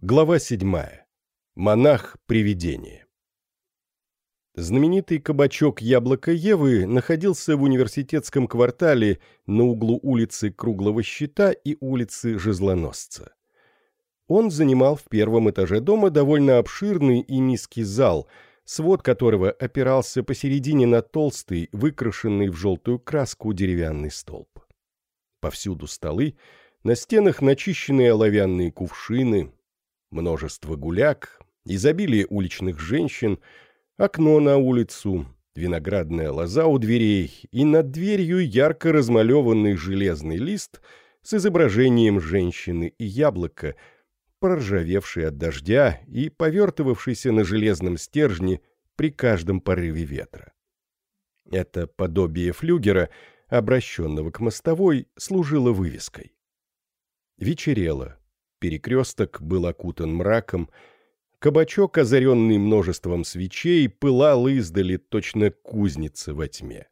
Глава 7. Монах-привидение. Знаменитый кабачок «Яблоко Евы» находился в университетском квартале на углу улицы Круглого Щита и улицы Жезлоносца. Он занимал в первом этаже дома довольно обширный и низкий зал, свод которого опирался посередине на толстый, выкрашенный в желтую краску деревянный столб. Повсюду столы, на стенах начищенные оловянные кувшины, множество гуляк, изобилие уличных женщин, окно на улицу, виноградная лоза у дверей и над дверью ярко размалеванный железный лист с изображением женщины и яблока, проржавевший от дождя и повертывавшийся на железном стержне при каждом порыве ветра. Это подобие флюгера, обращенного к мостовой, служило вывеской. Вечерело, Перекресток был окутан мраком. Кабачок, озаренный множеством свечей, пылал издали точно кузница во тьме.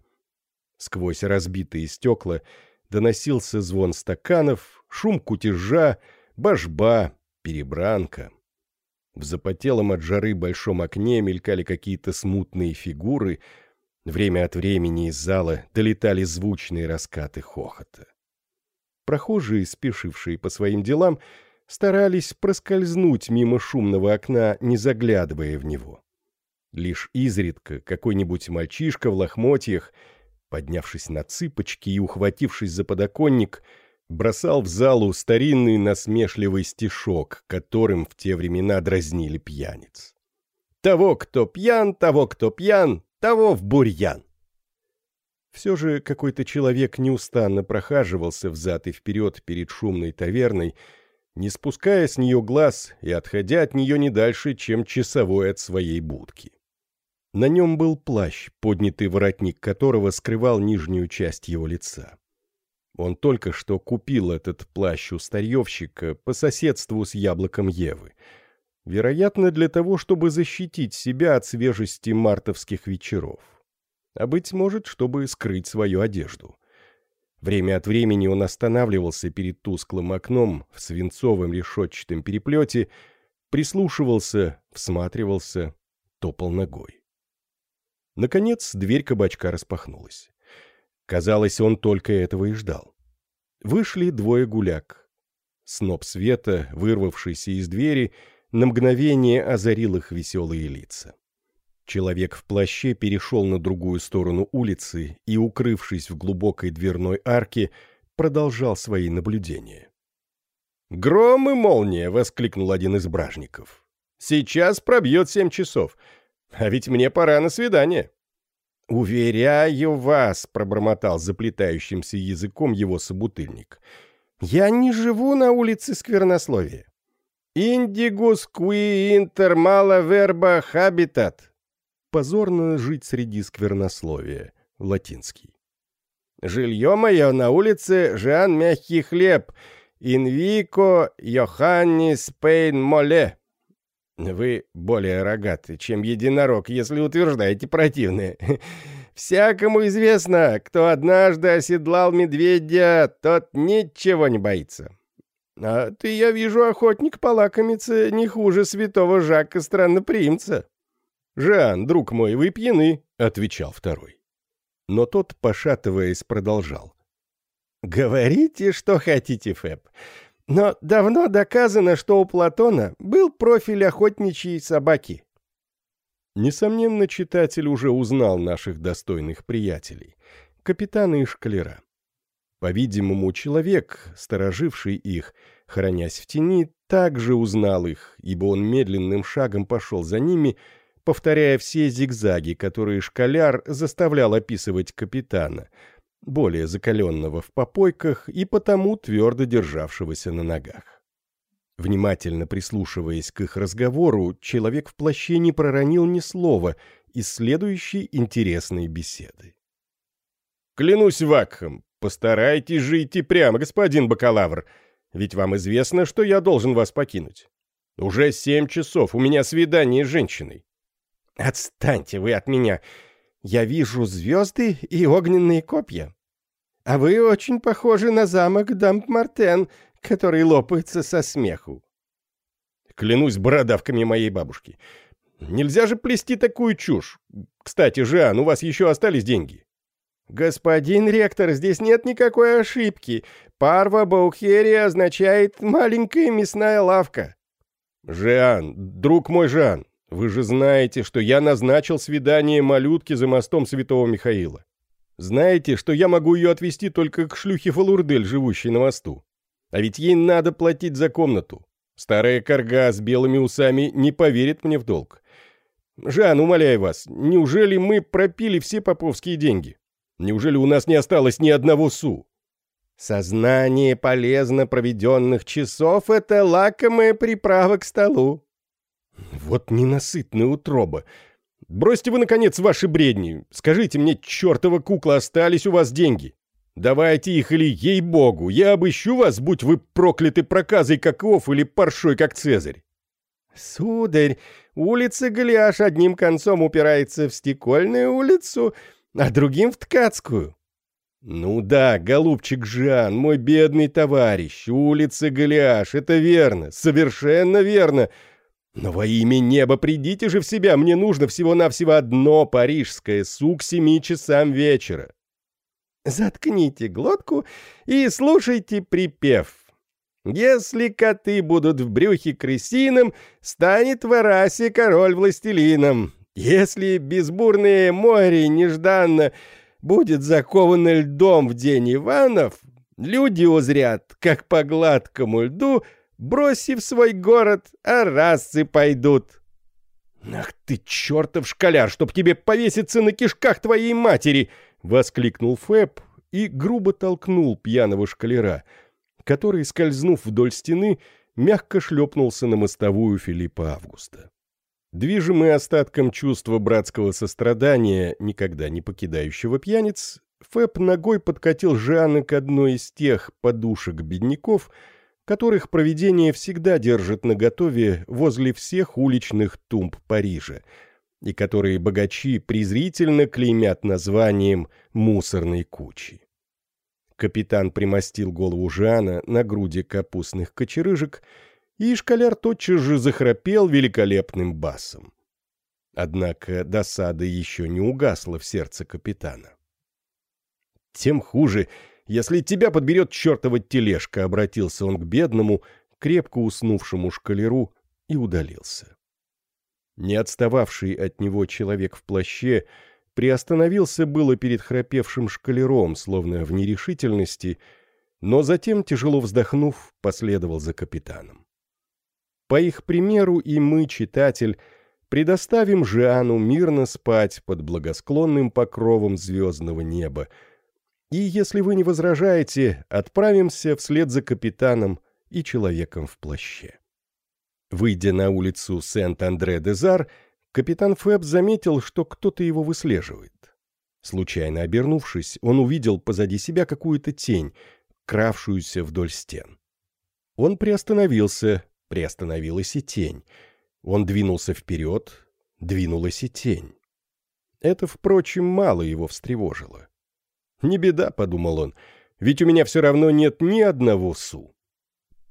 Сквозь разбитые стекла доносился звон стаканов, шум кутежа, божба, перебранка. В запотелом от жары большом окне мелькали какие-то смутные фигуры. Время от времени из зала долетали звучные раскаты хохота. Прохожие, спешившие по своим делам, старались проскользнуть мимо шумного окна, не заглядывая в него. Лишь изредка какой-нибудь мальчишка в лохмотьях, поднявшись на цыпочки и ухватившись за подоконник, бросал в залу старинный насмешливый стишок, которым в те времена дразнили пьяниц. «Того, кто пьян, того, кто пьян, того в бурьян!» Все же какой-то человек неустанно прохаживался взад и вперед перед шумной таверной, не спуская с нее глаз и отходя от нее не дальше, чем часовой от своей будки. На нем был плащ, поднятый воротник которого скрывал нижнюю часть его лица. Он только что купил этот плащ у старьевщика по соседству с яблоком Евы. Вероятно, для того, чтобы защитить себя от свежести мартовских вечеров. А быть может, чтобы скрыть свою одежду. Время от времени он останавливался перед тусклым окном в свинцовом решетчатом переплете, прислушивался, всматривался, топал ногой. Наконец дверь кабачка распахнулась. Казалось, он только этого и ждал. Вышли двое гуляк. Сноп света, вырвавшийся из двери, на мгновение озарил их веселые лица. Человек в плаще перешел на другую сторону улицы и, укрывшись в глубокой дверной арке, продолжал свои наблюдения. «Гром и молния!» — воскликнул один из бражников. «Сейчас пробьет семь часов, а ведь мне пора на свидание». «Уверяю вас», — пробормотал заплетающимся языком его собутыльник, — «я не живу на улице Сквернословия». «Индигус куи интер мала верба хабитат», позорно жить среди сквернословия. Латинский. «Жилье мое на улице Жан Мягкий Хлеб, Инвико Йоханнис Пейн Моле». Вы более рогаты, чем единорог, если утверждаете противное. Всякому известно, кто однажды оседлал медведя, тот ничего не боится. А ты, я вижу, охотник полакомиться не хуже святого Жака Странноприимца. «Жан, друг мой, вы пьяны», — отвечал второй. Но тот, пошатываясь, продолжал. «Говорите, что хотите, Фэб. Но давно доказано, что у Платона был профиль охотничьей собаки». Несомненно, читатель уже узнал наших достойных приятелей, капитана и шкалера. По-видимому, человек, стороживший их, хранясь в тени, также узнал их, ибо он медленным шагом пошел за ними, повторяя все зигзаги, которые школяр заставлял описывать капитана, более закаленного в попойках и потому твердо державшегося на ногах. Внимательно прислушиваясь к их разговору, человек в плаще не проронил ни слова из следующей интересной беседы. «Клянусь вакхом, постарайтесь же идти прямо, господин бакалавр, ведь вам известно, что я должен вас покинуть. Уже семь часов, у меня свидание с женщиной. «Отстаньте вы от меня! Я вижу звезды и огненные копья. А вы очень похожи на замок Дамп-Мартен, который лопается со смеху». Клянусь бородавками моей бабушки. Нельзя же плести такую чушь. Кстати, Жан, у вас еще остались деньги?» «Господин ректор, здесь нет никакой ошибки. Парва Баухери означает «маленькая мясная лавка». «Жан, друг мой Жан, вы же знаете, что я назначил свидание малютки за мостом Святого Михаила. Знаете, что я могу ее отвезти только к шлюхе Фалурдель, живущей на мосту. А ведь ей надо платить за комнату. Старая корга с белыми усами не поверит мне в долг. Жан, умоляю вас, неужели мы пропили все поповские деньги? Неужели у нас не осталось ни одного су? Сознание полезно проведенных часов — это лакомая приправа к столу. Вот ненасытная утроба. Бросьте вы, наконец, ваши бредни. Скажите мне, чертова кукла, остались у вас деньги? Давайте их или ей-богу, я обыщу вас, будь вы прокляты проказой, как Ов, или паршой, как Цезарь. Сударь, улица Голиаш одним концом упирается в Стекольную улицу, а другим в Ткацкую. Ну да, голубчик Жан, мой бедный товарищ, улица Голиаш, это верно, совершенно верно. Но во имя неба придите же в себя, мне нужно всего-навсего одно парижское сук семи часам вечера. Заткните глотку и слушайте припев. Если коты будут в брюхе крысином, станет в Арасе король властелином. Если безбурное море нежданно будет заковано льдом в день Иванов, люди узрят, как по гладкому льду, бросив свой город, арасы пойдут. «Ах ты, чертов шкаляр, чтоб тебе повеситься на кишках твоей матери!» — воскликнул Фэб и грубо толкнул пьяного шкалера, который, скользнув вдоль стены, мягко шлепнулся на мостовую Филиппа Августа. Движимый остатком чувства братского сострадания, никогда не покидающего пьяниц, Фэб ногой подкатил Жанны к одной из тех подушек бедняков, которых проведение всегда держит наготове возле всех уличных тумб Парижа, и которые богачи презрительно клеймят названием «мусорной кучи». Капитан примостил голову Жана на груди капустных кочерыжек, и шкаляр тотчас же захрапел великолепным басом. Однако досада еще не угасла в сердце капитана. «Тем хуже, если тебя подберет чертова тележка», — обратился он к бедному, крепко уснувшему шкалеру, и удалился. Не отстававший от него человек в плаще приостановился было перед храпевшим шкалером, словно в нерешительности, но затем, тяжело вздохнув, последовал за капитаном. По их примеру и мы, читатель, предоставим Жиану мирно спать под благосклонным покровом звездного неба, и, если вы не возражаете, отправимся вслед за капитаном и человеком в плаще. Выйдя на улицу Сент-Андре-де-Зар, капитан Фэб заметил, что кто-то его выслеживает. Случайно обернувшись, он увидел позади себя какую-то тень, кравшуюся вдоль стен. Он приостановился, приостановилась и тень. Он двинулся вперед, двинулась и тень. Это, впрочем, мало его встревожило. «Не беда», — подумал он, — «ведь у меня все равно нет ни одного су».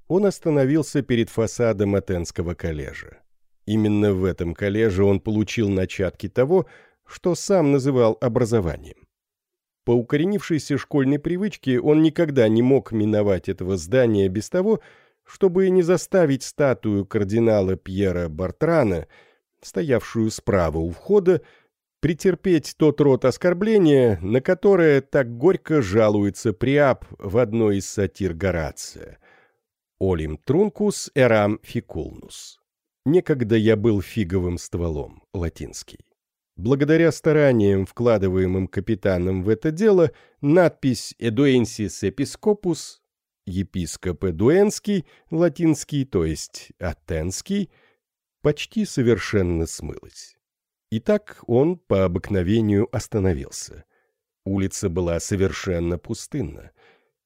Он остановился перед фасадом Атенского коллежа. Именно в этом коллеже он получил начатки того, что сам называл образованием. По укоренившейся школьной привычке он никогда не мог миновать этого здания без того, чтобы не заставить статую кардинала Пьера Бартрана, стоявшую справа у входа, претерпеть тот род оскорбления, на которое так горько жалуется Приап в одной из сатир Горация. «Олим трункус эрам фикулнус». Некогда я был фиговым стволом, латинский. Благодаря стараниям, вкладываемым капитаном в это дело, надпись «Эдуэнсис эпископус» епископ Эдуэнский, латинский, то есть атенский, почти совершенно смылась. Итак, он по обыкновению остановился. Улица была совершенно пустынна.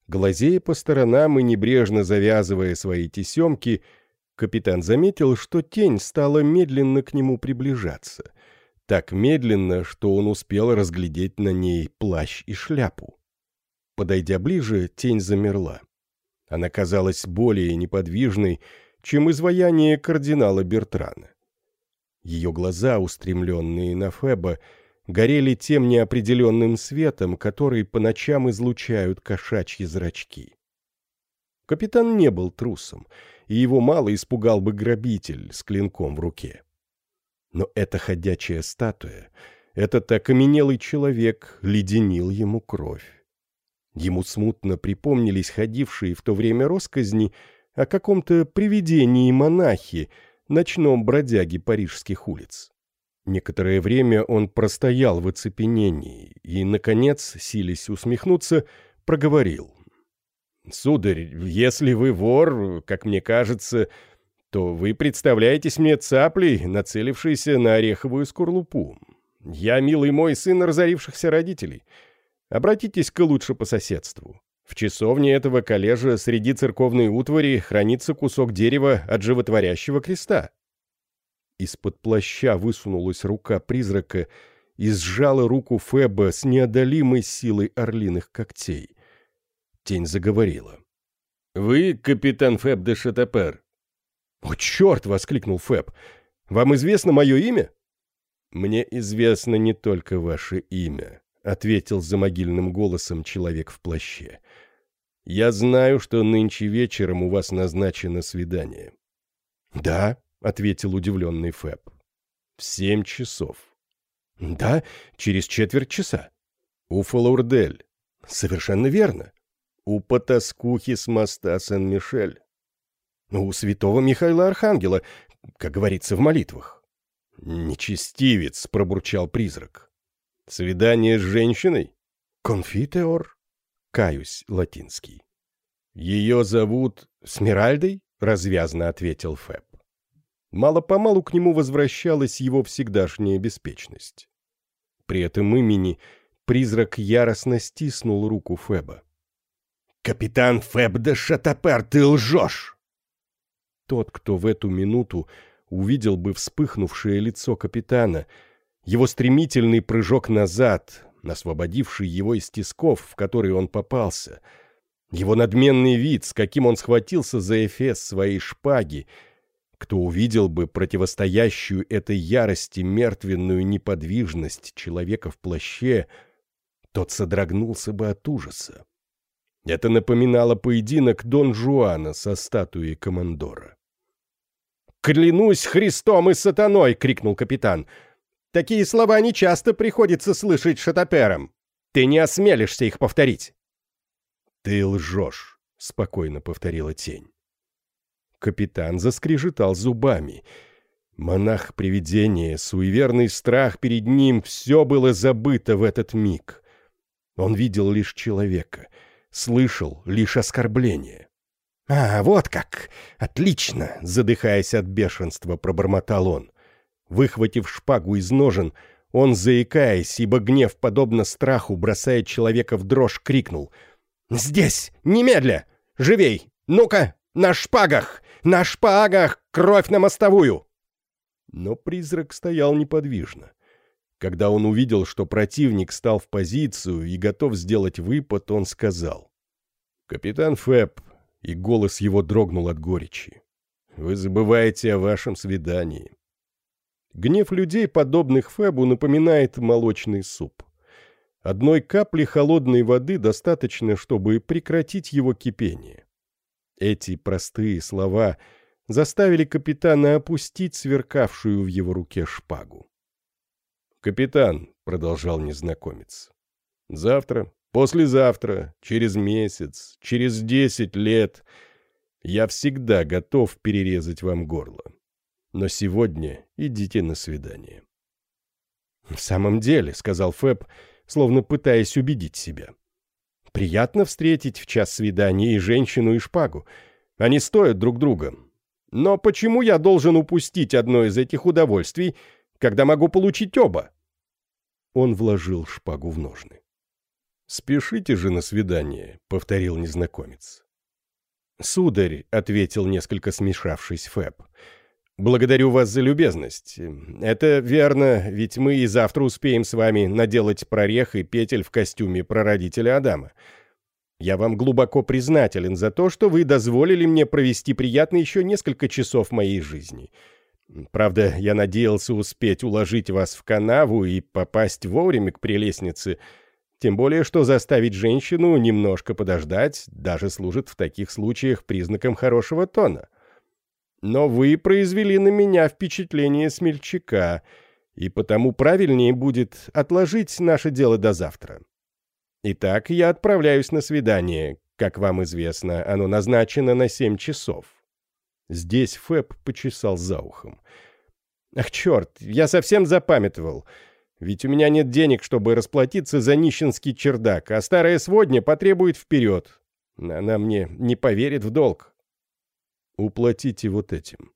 Глазея по сторонам и небрежно завязывая свои тесемки, Капитан заметил, что тень стала медленно к нему приближаться. Так медленно, что он успел разглядеть на ней плащ и шляпу. Подойдя ближе, тень замерла. Она казалась более неподвижной, чем изваяние кардинала Бертрана. Ее глаза, устремленные на Феба, горели тем неопределенным светом, который по ночам излучают кошачьи зрачки. Капитан не был трусом, и его мало испугал бы грабитель с клинком в руке. Но эта ходячая статуя, этот окаменелый человек леденил ему кровь. Ему смутно припомнились ходившие в то время росказни о каком-то привидении монахи, ночном бродяге парижских улиц. Некоторое время он простоял в оцепенении и, наконец, силясь усмехнуться, проговорил. «Сударь, если вы вор, как мне кажется, то вы представляетесь мне цаплей, нацелившейся на ореховую скорлупу. Я, милый мой, сын разорившихся родителей. Обратитесь-ка лучше по соседству. В часовне этого коллежа среди церковной утвари хранится кусок дерева от животворящего креста. Из-под плаща высунулась рука призрака и сжала руку Феба с неодолимой силой орлиных когтей. Тень заговорила. «Вы капитан Феб де Шатапер?» «О, черт!» — воскликнул Феб. «Вам известно мое имя?» «Мне известно не только ваше имя», — ответил за могильным голосом человек в плаще. «Я знаю, что нынче вечером у вас назначено свидание». «Да», — ответил удивленный Фэб. «В семь часов». «Да, через четверть часа». «У Фалаурдель». «Совершенно верно». «У потаскухи с моста Сен-Мишель». «У святого Михаила Архангела, как говорится в молитвах». «Нечестивец», — пробурчал призрак. «Свидание с женщиной?» «Конфитеор». «Каюсь, латинский». «Ее зовут Смиральдой?» — развязно ответил Фэб. Мало-помалу к нему возвращалась его всегдашняя беспечность. При этом имени призрак яростно стиснул руку Феба. «Капитан Феб де Шатапер, ты лжешь!» Тот, кто в эту минуту увидел бы вспыхнувшее лицо капитана, его стремительный прыжок назад, освободивший его из тисков, в которые он попался, его надменный вид, с каким он схватился за эфес своей шпаги, кто увидел бы противостоящую этой ярости мертвенную неподвижность человека в плаще, тот содрогнулся бы от ужаса. Это напоминало поединок Дон Жуана со статуей командора. «Клянусь Христом и сатаной!» — крикнул капитан. «Такие слова нечасто приходится слышать шатаперам. Ты не осмелишься их повторить». «Ты лжешь», — спокойно повторила тень. Капитан заскрежетал зубами. Монах-привидение, суеверный страх перед ним — все было забыто в этот миг. Он видел лишь человека, слышал лишь оскорбление. «А, вот как! Отлично!» — задыхаясь от бешенства, пробормотал он. Выхватив шпагу из ножен, он, заикаясь, ибо гнев, подобно страху, бросает человека в дрожь, крикнул. «Здесь! Немедля! Живей! Ну-ка! На шпагах! На шпагах! Кровь на мостовую!» Но призрак стоял неподвижно. Когда он увидел, что противник стал в позицию и готов сделать выпад, он сказал. «Капитан Фэб», и голос его дрогнул от горечи, «вы забываете о вашем свидании». Гнев людей, подобных Фэбу, напоминает молочный суп. Одной капли холодной воды достаточно, чтобы прекратить его кипение. Эти простые слова заставили капитана опустить сверкавшую в его руке шпагу. «Капитан», — продолжал незнакомец, — «завтра, послезавтра, через месяц, через десять лет я всегда готов перерезать вам горло. Но сегодня идите на свидание». «В самом деле», — сказал Фэб, словно пытаясь убедить себя, — Приятно встретить в час свидания и женщину, и шпагу. Они стоят друг друга. Но почему я должен упустить одно из этих удовольствий, когда могу получить оба?» Он вложил шпагу в ножны. «Спешите же на свидание», — повторил незнакомец. «Сударь», — ответил несколько смешавшись Фэб, — «благодарю вас за любезность. Это верно, ведь мы и завтра успеем с вами наделать прорех и петель в костюме прародителя Адама. Я вам глубоко признателен за то, что вы дозволили мне провести приятно еще несколько часов моей жизни. Правда, я надеялся успеть уложить вас в канаву и попасть вовремя к прелестнице, тем более, что заставить женщину немножко подождать даже служит в таких случаях признаком хорошего тона. Но вы произвели на меня впечатление смельчака, и потому правильнее будет отложить наше дело до завтра. Итак, я отправляюсь на свидание. Как вам известно, оно назначено на семь часов. Здесь Фэб почесал за ухом. «Ах, черт, я совсем запамятовал. Ведь у меня нет денег, чтобы расплатиться за нищенский чердак, а старая сводня потребует вперед. Она мне не поверит в долг». «Уплатите вот этим».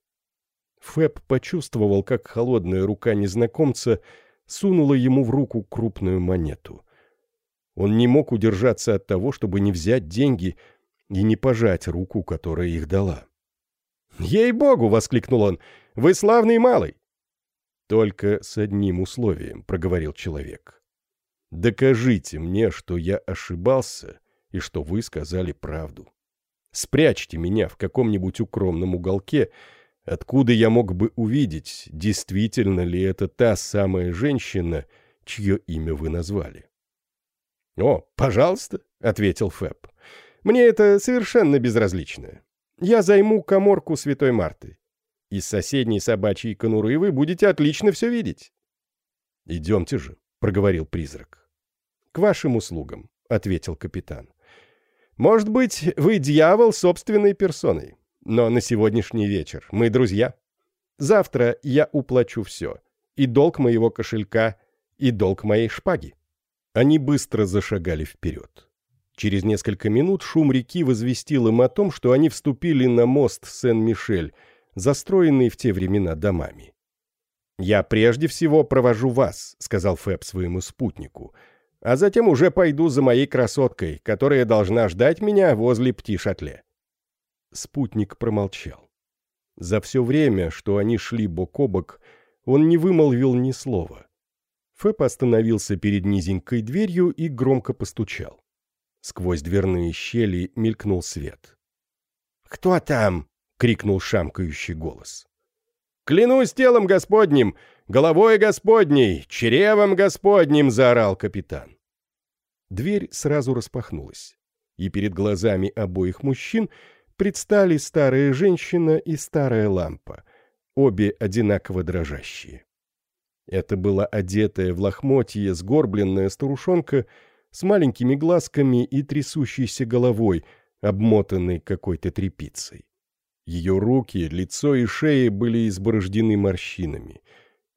Фэб почувствовал, как холодная рука незнакомца сунула ему в руку крупную монету. Он не мог удержаться от того, чтобы не взять деньги и не пожать руку, которая их дала. «Ей-богу!» — воскликнул он. «Вы славный малый!» «Только с одним условием», — проговорил человек. «Докажите мне, что я ошибался и что вы сказали правду. Спрячьте меня в каком-нибудь укромном уголке, откуда я мог бы увидеть, действительно ли это та самая женщина, чье имя вы назвали». «О, пожалуйста», — ответил Фэб. «Мне это совершенно безразлично. Я займу коморку Святой Марты. Из соседней собачьей конуры вы будете отлично все видеть. — Идемте же, — проговорил призрак. — К вашим услугам, — ответил капитан. — Может быть, вы дьявол собственной персоной, но на сегодняшний вечер мы друзья. Завтра я уплачу все, и долг моего кошелька, и долг моей шпаги. Они быстро зашагали вперед. Через несколько минут шум реки возвестил им о том, что они вступили на мост Сен-Мишель, застроенный в те времена домами. «Я прежде всего провожу вас», — сказал Фэб своему спутнику, «а затем уже пойду за моей красоткой, которая должна ждать меня возле Пти-Шатле». Спутник промолчал. За все время, что они шли бок о бок, он не вымолвил ни слова. Фэб остановился перед низенькой дверью и громко постучал. Сквозь дверные щели мелькнул свет. «Кто там?» — крикнул шамкающий голос. «Клянусь телом Господним, головой Господней, чревом Господним!» — заорал капитан. Дверь сразу распахнулась, и перед глазами обоих мужчин предстали старая женщина и старая лампа, обе одинаково дрожащие. Это была одетая в лохмотье сгорбленная старушонка — с маленькими глазками и трясущейся головой, обмотанной какой-то тряпицей. Ее руки, лицо и шея были изборождены морщинами.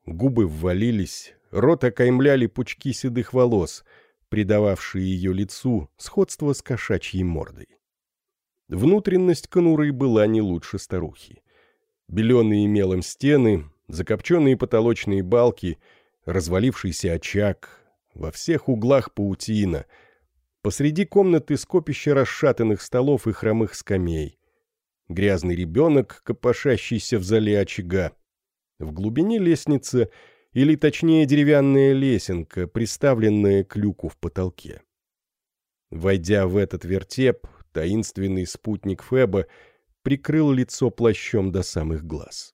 Губы ввалились, рот окаймляли пучки седых волос, придававшие ее лицу сходство с кошачьей мордой. Внутренность конуры была не лучше старухи. Беленые мелом стены, закопченные потолочные балки, развалившийся очаг, во всех углах паутина. Посреди комнаты скопище расшатанных столов и хромых скамей. Грязный ребенок, копошащийся в зале очага. В глубине лестницы, или точнее деревянная лесенка, приставленная к люку в потолке. Войдя в этот вертеп, таинственный спутник Феба прикрыл лицо плащом до самых глаз.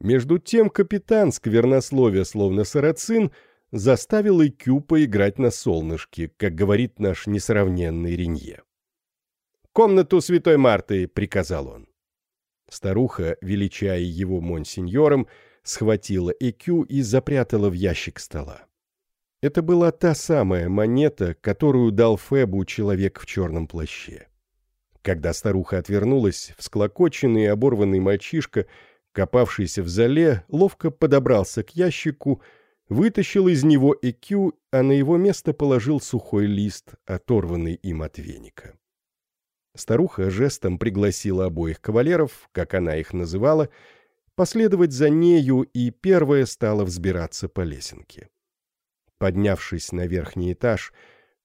Между тем капитан, сквернословия словно сарацин, заставил Икю поиграть на солнышке, как говорит наш несравненный Ренье. «Комнату святой Марты!» — приказал он. Старуха, величая его монсеньором, схватила Икю и запрятала в ящик стола. Это была та самая монета, которую дал Фебу человек в черном плаще. Когда старуха отвернулась, всклокоченный и оборванный мальчишка, копавшийся в зале, ловко подобрался к ящику, вытащил из него ЭКЮ, а на его место положил сухой лист, оторванный им от веника. Старуха жестом пригласила обоих кавалеров, как она их называла, последовать за нею, и первая стала взбираться по лесенке. Поднявшись на верхний этаж,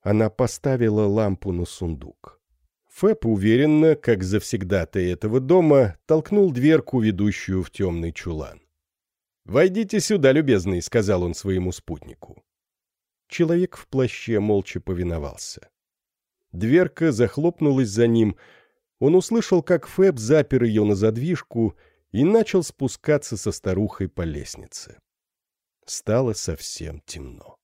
она поставила лампу на сундук. Фэп уверенно, как завсегда-то этого дома, толкнул дверку, ведущую в темный чулан. «Войдите сюда, любезный», — сказал он своему спутнику. Человек в плаще молча повиновался. Дверка захлопнулась за ним. Он услышал, как Фэб запер ее на задвижку и начал спускаться со старухой по лестнице. Стало совсем темно.